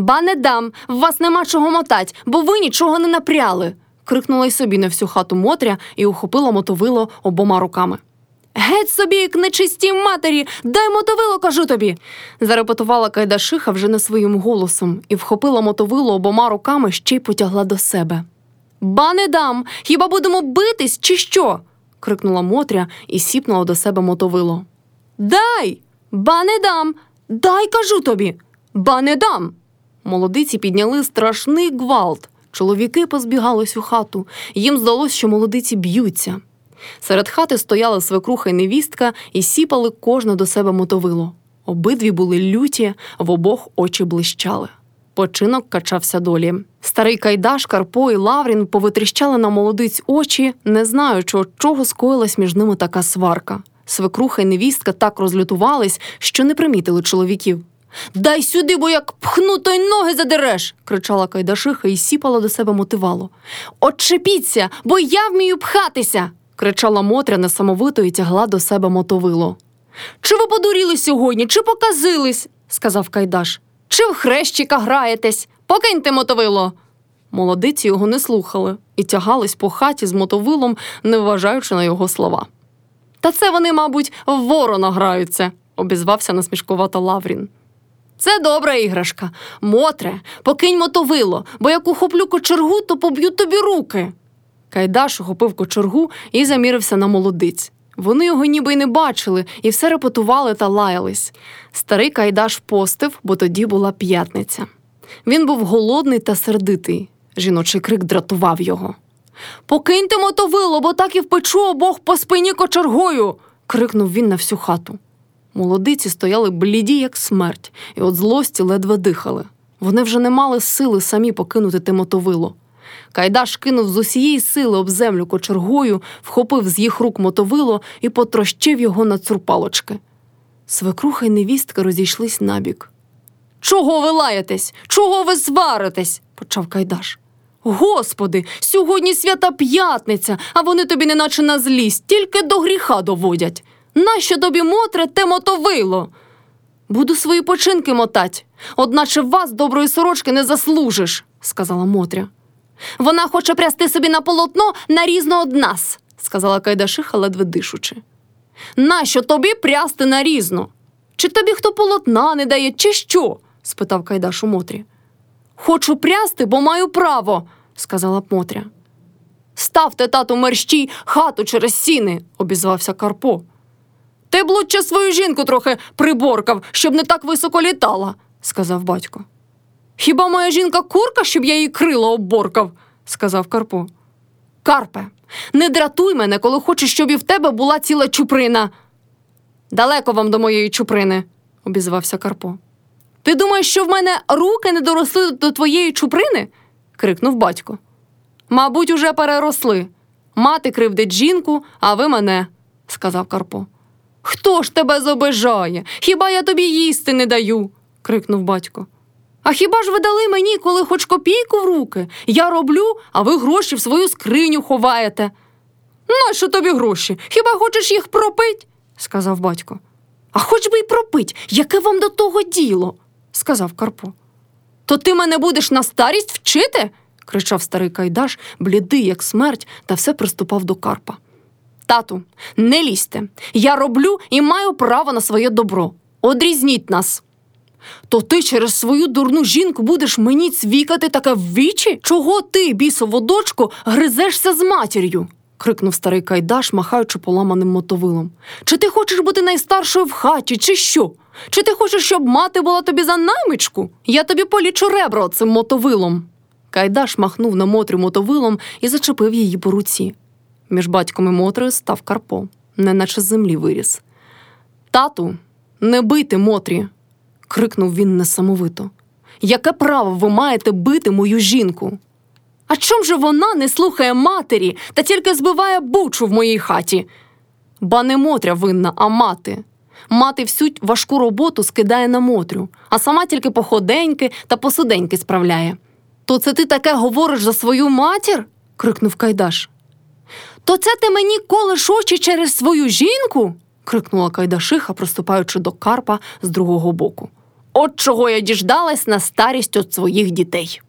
Ба не дам, вас нема чого мотать, бо ви нічого не напряли. крикнула й собі на всю хату Мотря і ухопила мотовило обома руками. Геть собі, як нечистій матері, дай мотовило, кажу тобі. зарепетувала Кайдашиха вже не своїм голосом і вхопила мотовило обома руками ще й потягла до себе. Ба не дам, хіба будемо битись, чи що? крикнула Мотря і сіпнула до себе мотовило. Дай, ба не дам, дай кажу тобі, ба не дам. Молодиці підняли страшний гвалт. Чоловіки позбігались у хату. Їм здалося, що молодиці б'ються. Серед хати стояли свекруха й невістка і сіпали кожне до себе мотовило. Обидві були люті, в обох очі блищали. Починок качався долі. Старий Кайдаш, Карпо і Лаврін повитріщали на молодиць очі, не знаючи, от чого скоїлась між ними така сварка. Свекруха й невістка так розлютувались, що не примітили чоловіків. Дай сюди, бо як пхну, то й ноги задереш, кричала Кайдашиха і сіпала до себе мотивало. Отчепіться, бо я вмію пхатися. кричала Мотря несамовито і тягла до себе мотовило. Чи ви подуріли сьогодні, чи показились? сказав Кайдаш. Чи в хрещика граєтесь? Покиньте мотовило. Молодиці його не слухали і тягались по хаті з мотовилом, не вважаючи на його слова. Та це вони, мабуть, в ворона граються, обізвався насмішкувато Лаврін. Це добра іграшка. Мотре, покинь мотовило, бо як ухоплю кочергу, то поб'ю тобі руки. Кайдаш ухопив кочергу і замірився на молодиць. Вони його ніби й не бачили і все репетували та лаялись. Старий Кайдаш постив, бо тоді була п'ятниця. Він був голодний та сердитий. Жіночий крик дратував його. Покиньте мотовило, бо так і впечу обох по спині кочергою. крикнув він на всю хату. Молодиці стояли бліді, як смерть, і от злості ледве дихали. Вони вже не мали сили самі покинути те мотовило. Кайдаш кинув з усієї сили об землю кочергою, вхопив з їх рук мотовило і потрощив його на цурпалочки. Свекруха й невістка розійшлись набік. Чого ви лаєтесь? Чого ви сваритесь? почав Кайдаш. Господи, сьогодні свята п'ятниця, а вони тобі неначе на злість, тільки до гріха доводять. Нащо тобі мотре те мотовило? Буду свої починки мотать, одначе вас доброї сорочки не заслужиш, сказала Мотря. Вона хоче прясти собі на полотно нарізно од нас, сказала Кайдашиха, ледве дишучи. Нащо тобі прясти нарізно? Чи тобі хто полотна не дає, чи що? спитав Кайдаш у Мотрі. Хочу прясти, бо маю право, сказала Мотря. Ставте, тату, мерщій хату через сіни, обізвався Карпо. Ти б лучше свою жінку трохи приборкав, щоб не так високо літала, сказав батько. Хіба моя жінка курка, щоб я її крило обборкав, сказав Карпо. Карпе, не дратуй мене, коли хочеш, щоб і в тебе була ціла чуприна. Далеко вам до моєї чуприни, обізвався Карпо. Ти думаєш, що в мене руки не доросли до твоєї чуприни? крикнув батько. Мабуть, уже переросли. Мати кривдить жінку, а ви мене, сказав Карпо. Хто ж тебе зобижає? Хіба я тобі їсти не даю? крикнув батько. А хіба ж ви дали мені, коли хоч копійку в руки? Я роблю, а ви гроші в свою скриню ховаєте. Нащо тобі гроші? Хіба хочеш їх пропить? сказав батько. А хоч би й пропить, яке вам до того діло? сказав Карпо. То ти мене будеш на старість вчити? кричав старий Кайдаш, блідий, як смерть, та все приступав до Карпа. Тату, не лізьте. Я роблю і маю право на своє добро. Одрізніть нас. То ти через свою дурну жінку будеш мені цвікати таке в вічі? Чого ти, бісово дочко, гризешся з матір'ю? крикнув старий Кайдаш, махаючи поламаним мотовилом. Чи ти хочеш бути найстаршою в хаті, чи що? Чи ти хочеш, щоб мати була тобі за наймичку? Я тобі полічу ребра цим мотовилом. Кайдаш махнув на Мотрю мотовилом і зачепив її по руці. Між батьком і Мотрею став Карпо, неначе з землі виріс. Тату, не бийте Мотрі, крикнув він несамовито. Яке право ви маєте бити мою жінку? А чом же вона не слухає матері та тільки збиває бучу в моїй хаті? Ба не Мотря винна, а мати. Мати всю важку роботу скидає на Мотрю, а сама тільки походеньки та посуденьки справляє. То це ти таке говориш за свою матір? крикнув Кайдаш. То це ти мені колиш очі через свою жінку? крикнула Кайдашиха, проступаючи до Карпа з другого боку. От чого я діждалась на старість от своїх дітей.